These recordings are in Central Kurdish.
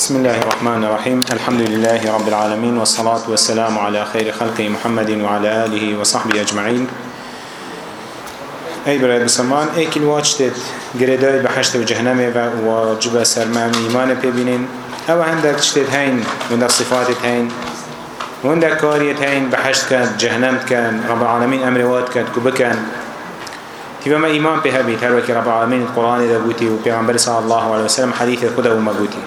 بسم الله الرحمن الرحيم الحمد لله رب العالمين والصلاة والسلام على خير خلقه محمد وعلى آله وصحبه أجمعين أي براد مسلمان أي كل واجتت قرداي بحشت وجهنم وجب سرمان إيمان ببينين أو عندك تشتت هين وعندك صفات هين وعندك كاريت هين بحشت كان جهنم كان رب العالمين أمر وات كان كبكان تبما إيمان بها بيت هل رب العالمين القرآن إذا قوتي وبيغمبر صلى الله عليه وسلم حديث القدر وما قوتي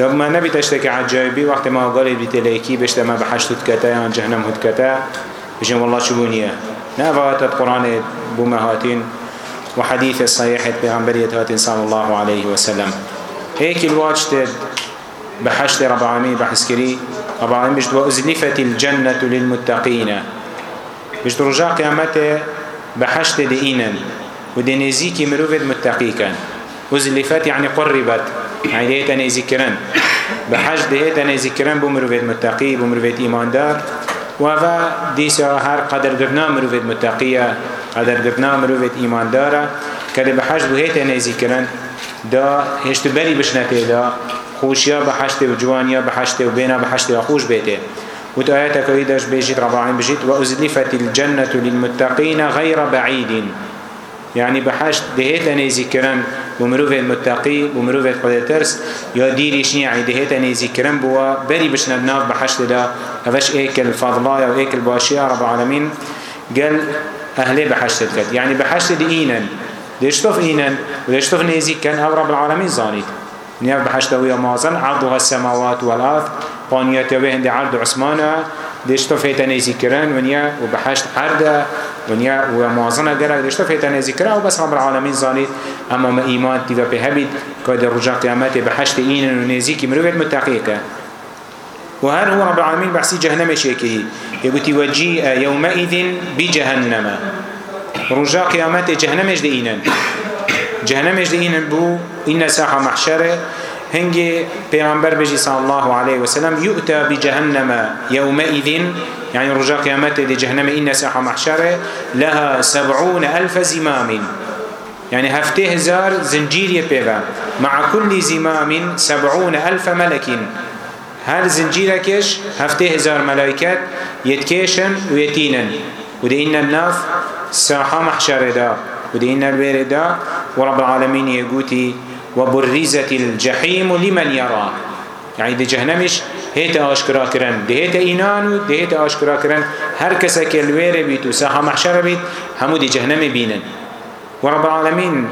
لو ما نبي تشتكي عجائبي وقت ما قال لي تلاكي بشتا ما بحشت كتا عن جهنم هد كتا بجم والله شبونية نافات القرآن بما هاتين وحديث الصحيح بغنبرية هاتين صلى الله عليه وسلم هيك الواجت بحشت رب العالمين بحسكري رب العالمين بجد وأزلفت الجنة للمتقين بجد رجاء قيامته بحشت دئينا ودنزيكي مروفت متقيكا أزلفت يعني قربت يعني دهيتا نيزيكرن بحج دهيتا نيزيكرن بمروفيت متقي بمروفيت إيماندار وفا ديسا هر قدر قرنا مروفيت متقية قدر قرنا مروفيت إيماندارا كده بحج بهيتا نيزيكرن دا هشتو بلي بشنته دا خوشيا بحشت وجوانيا بحشت وبينا بحشت وخوش بيته وتآياتك ويدش بيجيت رضاعين بيجيت وأزلفت الجنة للمتقين غير بعيد يعني بحشت دهيت أني ذكرن بمروف المتقي بمروف خدای ترس یا دیریش نیع دهیت نیزی کرم بوا بری بشن بناف بحشت دا هفش ایکل فضلایا و ایکل باشی رب العالمین قال اهلی بحشت کرد یعنی بحشت دی اینن دیشتوف اینن و دیشتوف نیزی کن او رب العالمین زانید نیف بحشت ویا مازن عرضها السماوات والارض قانیت وهند عرض عثمانه دشتو فتنه ذکرن ونیا و بحشت عرده ونیا و موازنه گره دشتو فتنه ذکرن و بس رب العالمین زانید اما ما ایمان تیوه به هبید که در رجا قیامت بحشت این و نزیکی مروفت متقیه که وهر هو رب العالمين بحسي جهنم شيكه يقول وجيء يومئذ بجهنم رجاء قيامات جهنم اجدئينا جهنم اجدئينا بو إن ساحة محشرة هنگی پیامبر بجی صلی الله علیه و سلم یؤتا بجهنم یومئذ يعني رجاء قيامته دي جهنم إن ساحة محشرة لها سبعون ألف زمام يعني هفته هزار زنجير يبيبا مع كل زمام سبعون ألف ملك هل زنجيركش هفته هزار ملائكات يتكيشن ويتينن وده إن الناف ساحة محشرة دا وده إن الوير دا ورب العالمين يقوتي وبرزت الجحيم لمن يرى يعني دي جهنمش هيت اشكرا كرن دي هيت اينانو دي هيت اشكرا كرن هر كسا كالوير بيت وساحة محشر بيت همو دي جهنم بينن ورب العالمين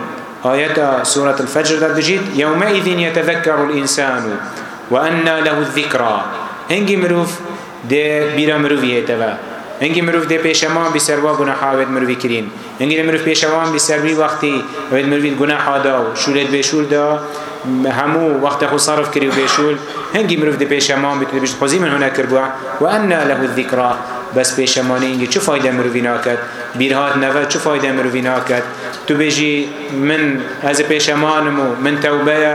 آية سورة الفجر در دجيت يومئذ يتذكر الإنسان وأن له الذكرى هنجي مروف دي بيرا مروفي هيتوا انگی مروف ده پیشمان بی سروا گناحا وید مروفی کرین انگی مروف پیشمان بی سروی وقتی وید مروفی گناحا دا و شولت بیشول دا همو وقت خو صرف کری و بیشول هنگی مروف ده پیشمان بیتونه بیشت خوزی من هنه کربوا و انا له الذکرا بس پیشمانی اینگی چه فایده مروفی ناکد بیرهات نوه چه فایده مروفی ناکد تو بجی من از پیشمانم و من توبه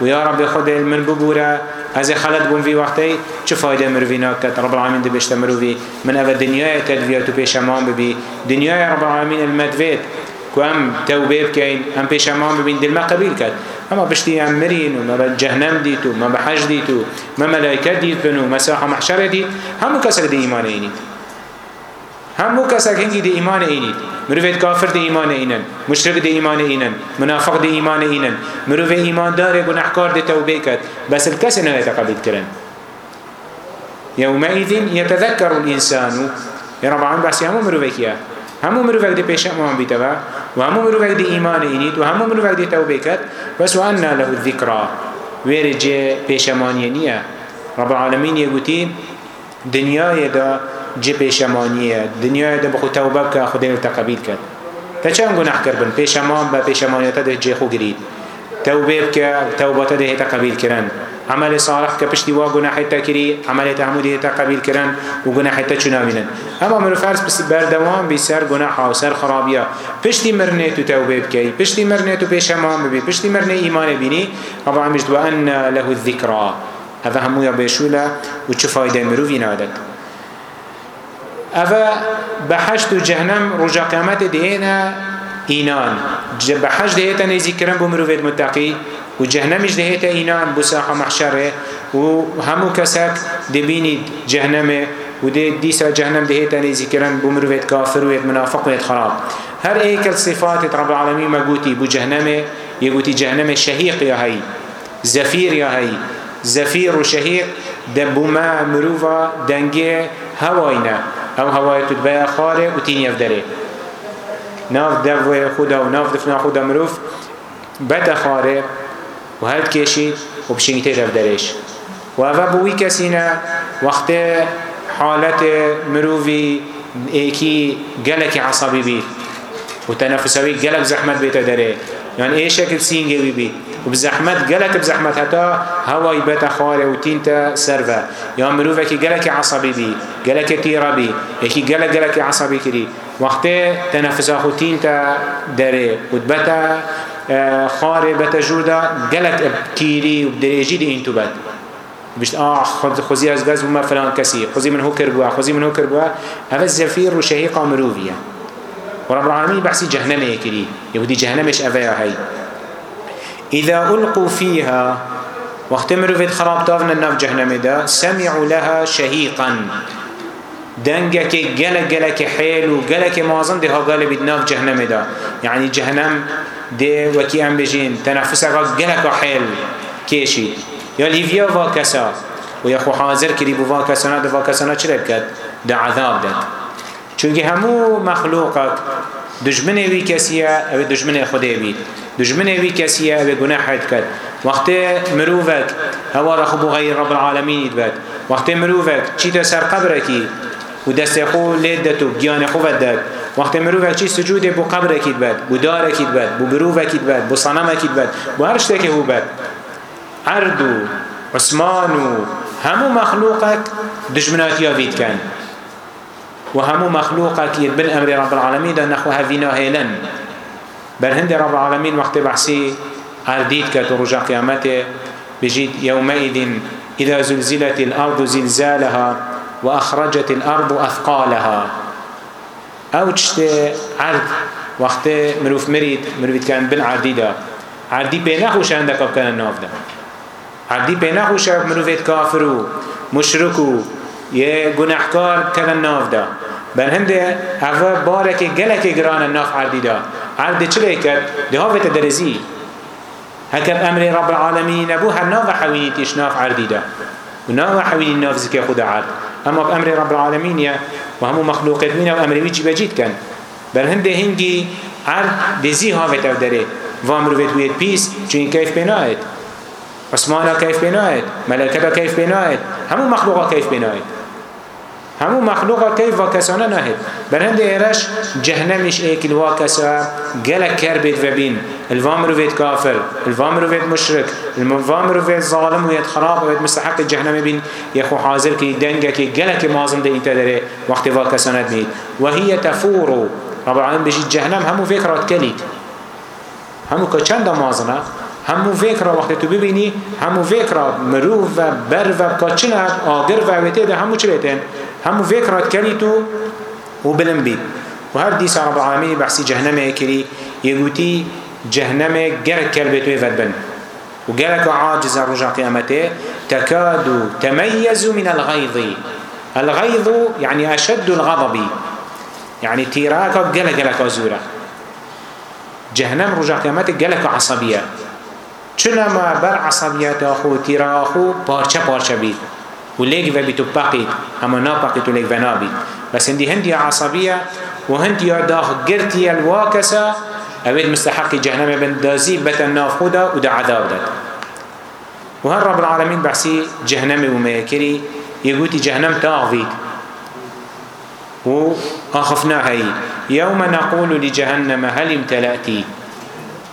و یا رب خود من ببوره از خلت بون وی وقتی چه فایده مروی ناکد رب العالمین دی بشت مروی من اول دنیای تدویات و پیش امان ببی دنیای رب العالمین المدوید که هم توبه بکن هم پیش امان ببین دل ما قبیل کد اما بشتی هم مرین و ما جهنم دیتو ما بحج دیتو ما ملائکت دیت بنو مساحه محشر دیت همو کسر دی ایمان اینید همو کسک هنگی دی ایمان اینید مروفید کافر دی ایمان اینن مشرک دی ایمان اینن منافق دی ایمان اینن مروف ایمان داره گناهکار دی توبه کد بس الکس نه تقبید کرن یومئذ یتذکر الانسان یا رب العالمین بس همو مروفی کیا همو مروفک دی پیش امام بیتوا و همو مروفک دی ایمان اینید و همو مروفک دی توبه کد بس و انا له الذکرا ویرجه پیشمانیه نیه رب العالمین یگوتی دنیای دا جی پیشمانیه دنیا ده بخو توبه که خدای رو تقبیل کرد تا چند گناه کردن پیشمان با پیشمانیت ده جی خو گرید توبه که توبات ده تقبیل کردن عمل صالح که پشتی وا گناه تکری عمل تعمودی تقبیل کردن و گناه تا چنامینن اما مرو فرض بس بر دوام بی سر گناه و سر خرابیا پشتی مرنه تو توبه بکی پشتی مرنه تو پیشمان ببی پشتی مرنه ایمان بینی اما همیش دو ان له الذکرا هذا همو یا بشوله و چه فایده مرو وینادت أفا بحشت جهنم رجع قامت دينا إينان بحشت ديتا نيزي كرم بمروفيد متقي وجهنمش دهيتا إينان بساحة محشره وهمو كسك دبيني جهنمه وده ديسا جهنم دهيتا نيزي كرم بمروفيد كافر ويد منافق ويد خراب هر ايك الصفات رب العالمين مقوتي بجهنمه يقوتي جهنم شهيق يا هي زفير يا هي زفير وشهيق دبما مروفا دنجه هواينا او هوای تو بیا خاره و تین یف داره ناف دو خدا و ناف دفنا خدا مروف بد خاره و هد کشی و بشینگتی رف درش و اوه بوی کسی نه وقت حالت مروفی ایکی گلک عصبی بید و تنفسوی گلک زحمت بیتا داره یعنی ایشه که بسینگه بید وبزحمت گلک بزحمت هتا هوای بتا خواره و تین تا سرفه یا مروفه که گلک عصبی بی گلک تیره بی یکی گلک گلک عصبی کری وقتی تنفسا خو تین تا داره و بتا خواره بتا جودا گلک بکیری و بدریجی دی انتو بد بشت آه خود خوزی از گاز بما فلان کسی خوزی من هو کربوا خوزی من هو کربوا هفت زفیر و شهیقا مروفیه ورب العالمين بحسي جهنم يكري يهودي جهنمش أفيا هاي إذا ألقوا فيها وقت مروفيت خراب تافنا ناف جهنم دا سمعوا لها شهيقا دنگك جلك جلك حيل وجلك معظم ده قال بدناف جهنم دا يعني جهنم ده وكي أم بجين تنفسك جلك حيل كيشي يا ليفيا واكسا ويا خو حاضر كري بو واكسنا ده واكسنا چرب كد ده عذاب ده چونكي همو مخلوقك دجمنه وي كسيه او دجمنه خدي بيت دشمنه وی کسی اوه گناه حد کرد وقتی مروفت هوا را خوب غیر رب العالمین ایدبد وقتی مروفت چی تا سر قبرکی و دست خو لید دتو گیان خوبت داد وقتی مروفت چی سجود بو قبرکی بد بو دارکی بد بو بروفکی بد بو صنمکی بد بو هر شتکی هو بد عرد و عثمان و همو مخلوقك دشمنات یاوید کن و همو مخلوقك بن امر رب العالمین دا نخو هفینا هیلن بل هند رب العالمين وقت بحثي عرديد كترجع قيامته بجيد يومئذ إذا زلزلت الأرض زلزالها وأخرجت الأرض أثقالها أو تشتي عرض وقت مروف مريد مروف كان بالعردي ده عردي بيناخوش عندك أبكان الناف ده عردي بيناخوش مروف كافر ومشرك وجناحكار كان الناف ده بل هند أفا بارك جلك جران الناف عردي ده عبد چلی کرد ده هاویت درزی هکب امر رب العالمین ابو هر ناو حوینی تشناف عردی ده و ناو حوینی ناف زکی خود عرد اما بامر رب العالمین و همو مخلوقت مینه و امروی چی بجید کن بر هنده هنگی عرد دزی هاویت او داره و امرویت وید پیس چون کیف بناید عثمانا كيف بنايت ملائكتا كيف بنايت همو مخلوقا كيف بنايت همو مخلوقا كيف وكسانا نهد برند ایرش جهنمش ایکل وا کسا گلک کر بید و بین الوامرو بید کافر الوامرو بید مشرک الوامرو بید ظالم و ید خراب و ید مستحق جهنم بین یخو حاضر که دنگه که گلک مازم ده ایتا داره وقتی وا کسانت بید و هی تفورو رب العالمین بجید جهنم همو فکرات کلید همو که چند مازنه همو فکر وقتی تو ببینی همو فکر مرو و بر و کاچنه آگر و ویته ده همو چه بیتن همو فکرات کلی تو وبلم بيت وهر دي سارة العالمين بحسي جهنم يكري يقولي جهنم جرك كربت ويفدبن وجرك عاجز رجع قيامته تكاد تميز من الغيظ الغيظ يعني أشد الغضب يعني تيراك جلك جلك أزورة جهنم رجع قيامته جلك عصبية چنما بر عصبيات أخو تيرا أخو بارچه بارچه بيت وليك فبيتو باقيت أما نابقيت وليك فنابيت بس هندي هندي عصبية وهندي داخ قرتي الواكسة أبيت مستحق جهنم بن دازي بتن نافخودا ودا عذاب دات وهن رب العالمين بحسي جهنم وميكري يقولي جهنم تاغفيت وأخفنا هاي يوم نقول لجهنم هل امتلأتي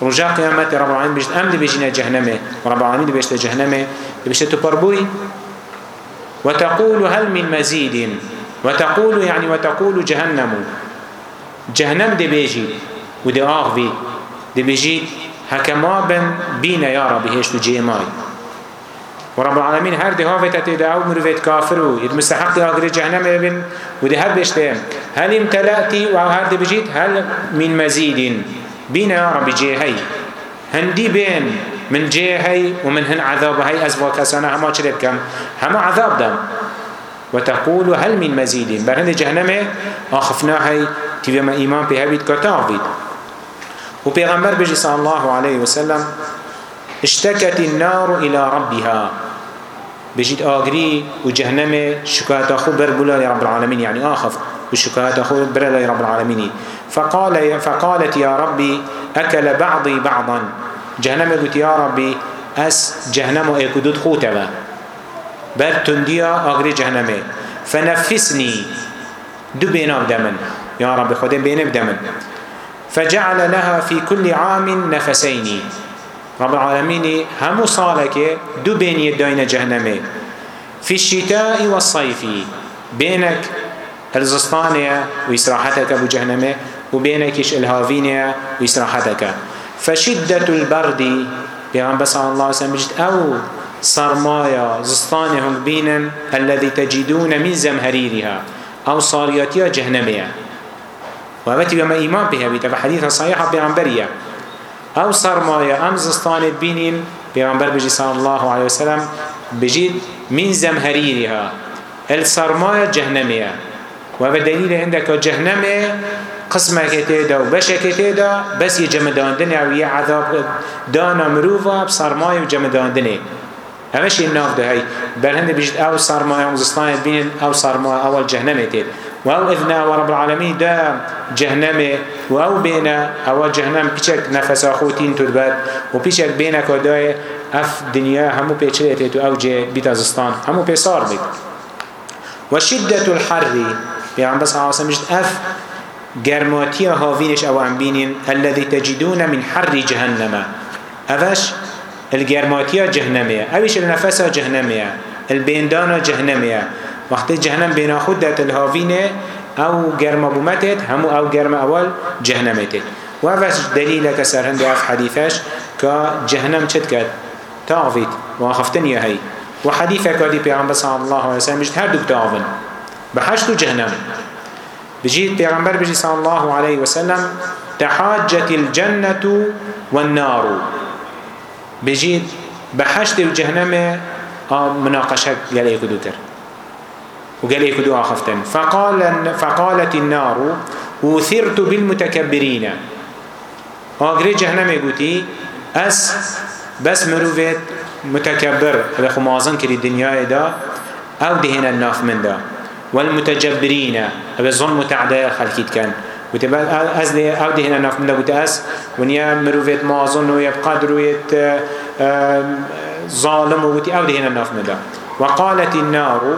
رجاء قيامات رب العالمين بيجت أمد بيجينا جهنمه رب العالمين بيجت جهنمه بيجت تبربوي وتقول هل من مزيد وتقول يعني وتقول جهنم جهنم دبيجي ودي آغبي دبيجي هكما بن بينا يا رب هيش جيماي ورب العالمين هر ده هافت تدعو مروفت كافر ود مستحق آغري جهنم بن ودي هر بشتهم هل امتلأتي وهو هر دبيجيت هل من مزيد بينا يا رب جيهي هندي بين من جێ هەی و من هەن عذاب هەی ئەس بۆ کەسانە هەما چ بکەم هەمە عذاب دام وتقول هل من مزيد بر هند جهنم اخفنا هي تيما ايمان به بيت كتابيت وبيغمبر بيجي صلى الله عليه وسلم اشتكت النار الى ربها بجيت اغري وجهنم شكات اخو بربلا يا رب العالمين يعني اخف وشكات اخو بربلا يا رب العالمين فقال فقالت يا ربي اكل بعضي بعضا جهنم قلت يا ربي أس جهنم وإيكدود خوتبا بل تنديا أغري جهنمي فنفسني دو بينا بدمن يا رب خدين بينا بدمن فجعل لها في كل عام نفسين رب العالمين هم صالك دو بين يدين جهنمي في الشتاء والصيف بينك الزستانية وإسراحتك أبو جهنمي وبينك إش الهافينية وإسراحتك فشدة البرد بيغمبر صلى الله عليه وسلم بجد أو سرمايا زستانهم بينا الذي تجدون من زمهريرها أو صارياتها جهنمية وابتي بما إيمان بها بيتا فحديث صحيحة بيغمبرية أو سرمايا أم زستان بينين بيغمبر بجد صلى الله عليه وسلم بجد من زمهريرها السرمايا جهنمية وبدليل عندك جهنمية قسمەکە تێدا و بەشێکە تێدا بەسی جەمەداندنە و یە عذاب دانا مرۆڤە سەرمای و جەمەداندنێک همش الناف ده هاي بل هند بيجد او صار ما وزستان بين او صار ما اول جهنم تيل واو اذنا ورب العالمين ده جهنم واو بينا او جهنم بيشك نفس اخوتين تربت وبيشك بينا كداي اف دنيا همو بيشلت تو او جه بيت ازستان همو بيصار بيت وشدة الحر يعني بس عاصم مش اف گرموتیا هاوینش او انبینین الذي تجدون من حر جهنم اوش الگرموتیا جهنمه اوش النفسا جهنمه البیندانا جهنمه وقتی جهنم بینا خود دات الهاوینه او گرم بومتت همو او گرم اول جهنمتت و اوش دلیل کسر هنده اف حدیثش که جهنم چت کرد تعوید و خفتن یهی و حدیث کادی پیغمبر صلی الله علیه وسلم هر دو تعوین بحشت و جهنم بجيت پیغمبر بجي صلى الله عليه وسلم تحاجت الجنة والنار بجيت بحشت الجهنم مناقشة قال ايه كدو تر وقال ايه كدو آخفتن فقال فقالت النار وثرت بالمتكبرين آقري جهنم يقولي أس بس مروفت متكبر هذا خمازن كري الدنيا دا أو دهنا الناف من ده والمتجبرين أبي ظلم متعدى خلقيت كان وتبقى أز دي أو دي هنا نفهم لابد أس ونيا مروفيت ما ظن ويبقى درويت ظالم وتي أو دي هنا نفهم دا وقالت النار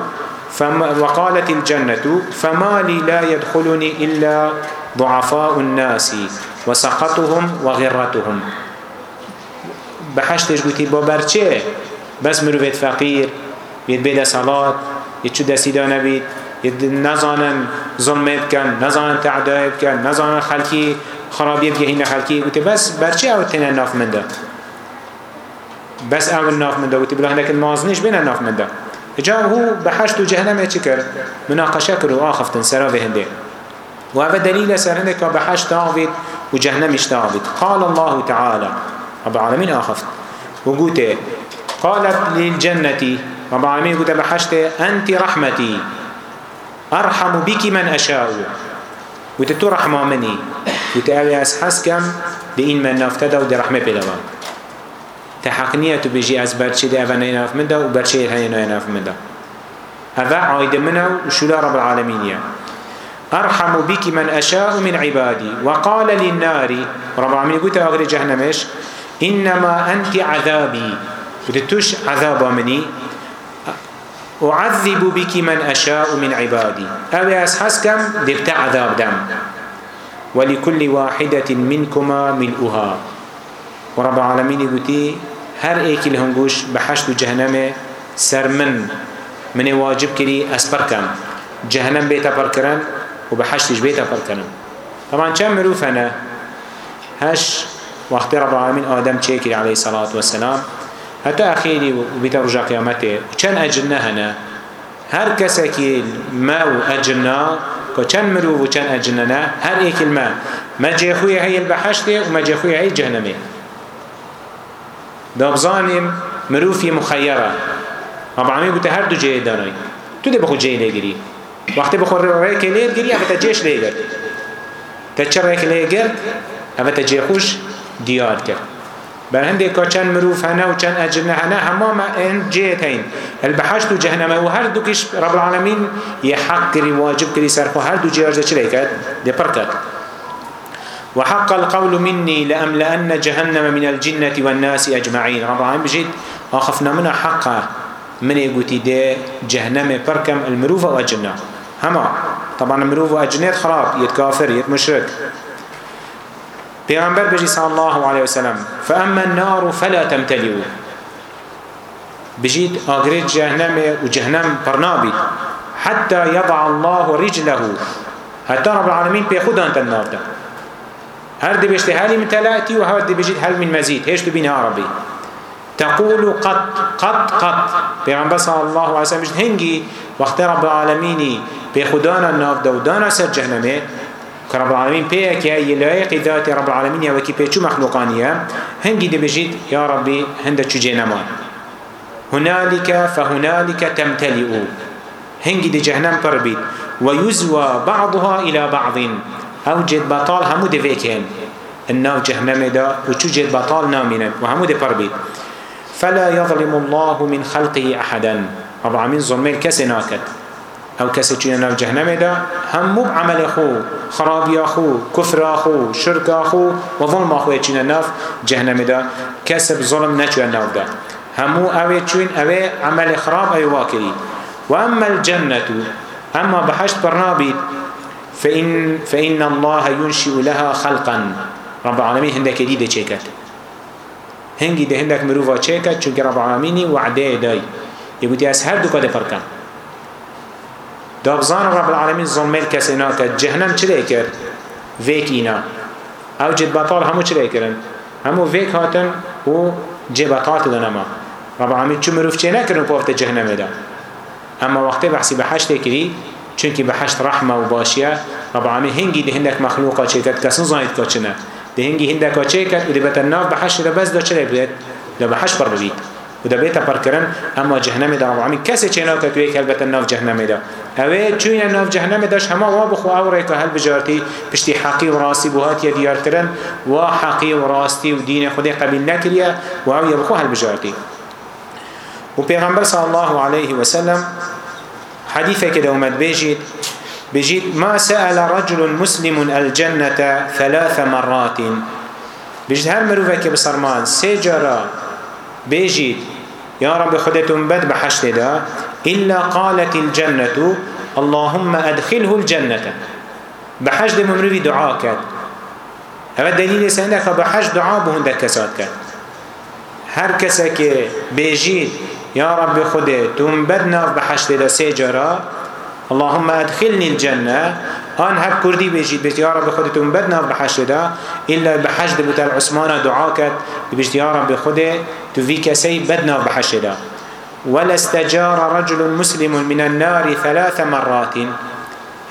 فما وقالت الجنة فما لي لا يدخلني إلا ضعفاء الناس وسقطهم وغرتهم بحشتش قلت بابرچه بس مروفيت فقير بيت بيدا صلاة هیچ دستی دانبید نزانن ظلمت کن نزانن تعدایت کن نزانن خلکی خرابیت گهین خلکی گوته بس برچی او تنه ناف منده بس اول ناف منده گوته بلا هنکن مازنش بینه ناف منده جا هو بحشت و جهنمه چی کرد؟ مناقشه کرد و آخفتن سراوه هنده و هذا دليل سرنده که بحشت آوید و جهنمش داوید قال الله تعالى رب العالمين آخفت و قالت للجنة رب العالمين قلت بحشتي أنت رحمتي أرحم بك من أشاء قلت تو رحمة مني قلت أبي أسحس كم دين من نفتده ودي رحمة بلوان تحقنية بجي أز برشي دي أبنى يناف من ده وبرشي الهي يناف من ده هذا عايد منه وشلا رب العالمين يعني. أرحم بك من أشاء من عبادي وقال للنار رب العالمين قلت أغري جهنمش إنما أنت عذابي قلت توش عذاب مني أعذب بك من أشاء من عبادي أو أسحسكم دبت عذاب دم ولكل واحدة منكما ملؤها ورب العالمين قلتي هر ايكي لهنگوش بحشت جهنم سر من من واجب كري أسبركم جهنم بيتا بركرن وبحشتش بيتا بركرن طبعا كم مروفنا هش وقت رب العالمين آدم چه عليه الصلاة والسلام هەتا ئەخێری وبیتە ڕژا قیامەتێ چەند ئەجنە هەنە هەر کەسێکی مە و ئەجنە کە چەند مرۆڤ و چەند ئەجنەنە هەر ئێکیل مە مەجێخوی هەیە بەحەشتێ و مەجێخوی هەی جەهنەمێ دابزانیم مرۆفی مخەیەرە ئەبعامی گوتە هەردوو جێ دانای تو دێ بەخۆ جێ لێگری وقتی بخور ڕێکی لێگری ئەبەتە جێش لێگرت تە چه ڕێکی لێگرت ئەبەتە جێخوش دیار کرد برهندێک کا چەند مرۆڤ هەنا و چەند ئەجرنە هەنا هەمامە ئێن جێتین البەحەشت و جەهنەمە و هەردوو کیش رب العالمین یە حەق کری واجب کری سەرخۆ هەردوو جێ ئەژدە چ دەیکات دێپڕ کرد وحق القول مني لأملأن جهنم من الجنة والناس أجمعين رب العالمين بجد أخفنا منها حقا من يقولي ده جهنم بركم المروفة والجنة هما طبعا المروفة والجنة خراب يتكافر يتمشرك پیغمبر بجی صلی الله علیه وسلم فاما النار فلا تمتلئ بجید آگرید جهنم و جهنم پرنابید حتى يضع الله رجله حتى رب العالمين بيخد أنت النار ده هر دي بيشتي هالي من تلاتي وهر دي بيجيت هل من مزيد هيش تبينها ربي تقول قط قط قط بيغنبه صلى الله عليه وسلم بيجيت هنجي وقت رب العالمين بيخدان النار ده ودانا سر جهنمه كرب العالمين بيك يا يلايق ذات يا رب العالمين يا وكي بيشو مخلوقانية هنجي دبجيت يا ربي هند تشجي نمان هنالك فهنالك تمتلئ هنجي دي جهنم بربيت ويزوى بعضها إلى بعض أو جد بطال همو دي فيكين الناو جهنم دا وشو جد بطال نامنا وهمو دي بربيت فلا يظلم الله من خلقه أحدا رب العالمين ظلمين كسناكت او کسی چیه نو جهنمه دا همو عمل خو خرابی خو کفر خو شرک خو و ظلم خو چیه نو جهنمه دا کسی بظلم نچوه نو دا همو اوه چون اوه عمل خراب ای واکری و اما الجنة اما بحشت برنابید فإن, فإن الله ينشئ لها خلقا رب العالمين هندك جديدة چه هنگی ده هندک مروفا چه کرد چونکه رب العالمینی وعده دای یکوتی از هر دو کده فرکن دابزان رب العالمین ظلمه کسی ناکد جهنم چه کرد؟ ویک اینا او جد بطال همو چه کرن؟ همو ویک هاتن و جبطات لنما رب العالمین چو مروف چه نکرن پافت جهنم دا اما وقتی بحثی به حشت کری چونکی به حشت رحمه و باشیه رب العالمین هنگی ده هندک مخلوقا چه کد کسن زانید که چنه ده هنگی هندکا چه کد و ده بتناف به حشت بس دا چه بید؟ دا به حشت بر بید وده بيتا بركرن اما جهنم دا عمي كسي چيناو كتوي كلبتا ناف جهنم دا اوه چوين ناف جهنم داش هما وابخو او ريكا هل بجارتي بشتي حقي وراسي بوهات يديار كرن وحقي وراستي ودين خده قبل نكريا وعو يبخو هل بجارتي وبيغمبر صلى الله عليه وسلم حديثة كده ومد بيجيت بيجيت ما سأل رجل مسلم الجنة ثلاث مرات بيجيت هر مروفة كبصرمان سيجارات بيجيت يا رب خدتم بد بحشت دا إلا قالت الجنة اللهم أدخله الجنة بحشت ممروي دعاء كات هذا دليل سنة فبحشت دعاء بهن دكسات كات هر کسی که بیجید یا رب خود تون بدناف بحشت دا سیجارا اللهم ادخلني الجنة آن هر کردی بیجید بیجید یا رب خودتون بد ناف بحشت دا إلا بحشت بتر عثمان دعا کد بیجید یا رب خود تو وی کسی بد ناف بحشت دا ولا استجار رجل مسلم من النار ثلاث مرات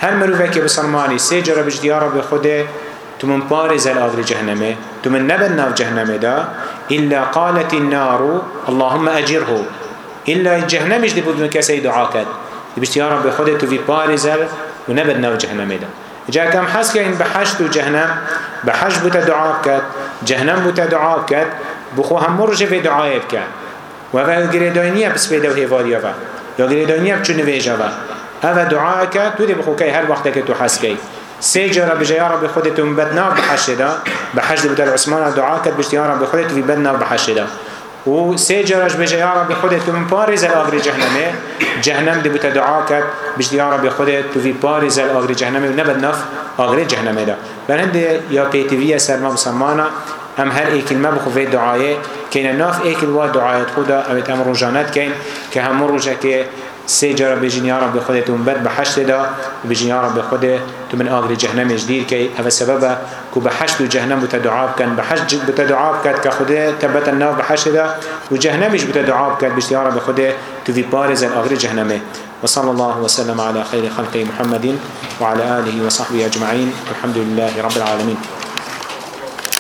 هر مروفك بسلماني سيجر بجد يا رب خده تمن بارز الأغر جهنمه تمن نبن ناف جهنمه دا إلا قالت النار اللهم أجره إلا جهنمش دي بدون كسي دعاكت بجد يا رب خده تفي بارز الأغر و نبد ناو جهنميدا جا كم حس كاين بحشت و جهنم بحش بوتا دعاء كات جهنم بوتا دعاء كات بخو هم مرجه في دعاء بكات و اول گریدانیه بس پیدا و هیواریه و یا گریدانیه بچو نویجه و اول دعا که تو دی بخو که هر وقت که تو حس که سه جا رب جای رب خودتو مبدنا بحشه دا بحش دی بدل عثمان دعا کد بشتی رب خودتو ببدنا بحشه دا و سه جرش بجه یا رب خودت تو من پارز الاغری جهنمه جهنم دی بوتا دعا کرد بجه یا رب خودت تو وی پارز الاغری جهنمه و نبد نف آغری جهنمه دا برهند یا پیتوی سرما مسلمانا ام هر ایکل ما بخو وی دعایه که ناف ایکل و دعایت خدا اویت ام روجانت کن که هم روجه که سي جارة بيجين يا رب خده تو من بد بحشت دا بيجين يا رب خده تو من آغر جهنم جدير كي هذا سببا كو بحشت جهنم بتدعاب كان بحشت بتدعاب كات كخده تبت النار بحشت دا وجهنمش بتدعاب كات بيجين يا رب خده تو في بارز الآغر جهنم وصلى الله وسلم على خير خلقه محمد وعلى آله وصحبه أجمعين الحمد لله رب العالمين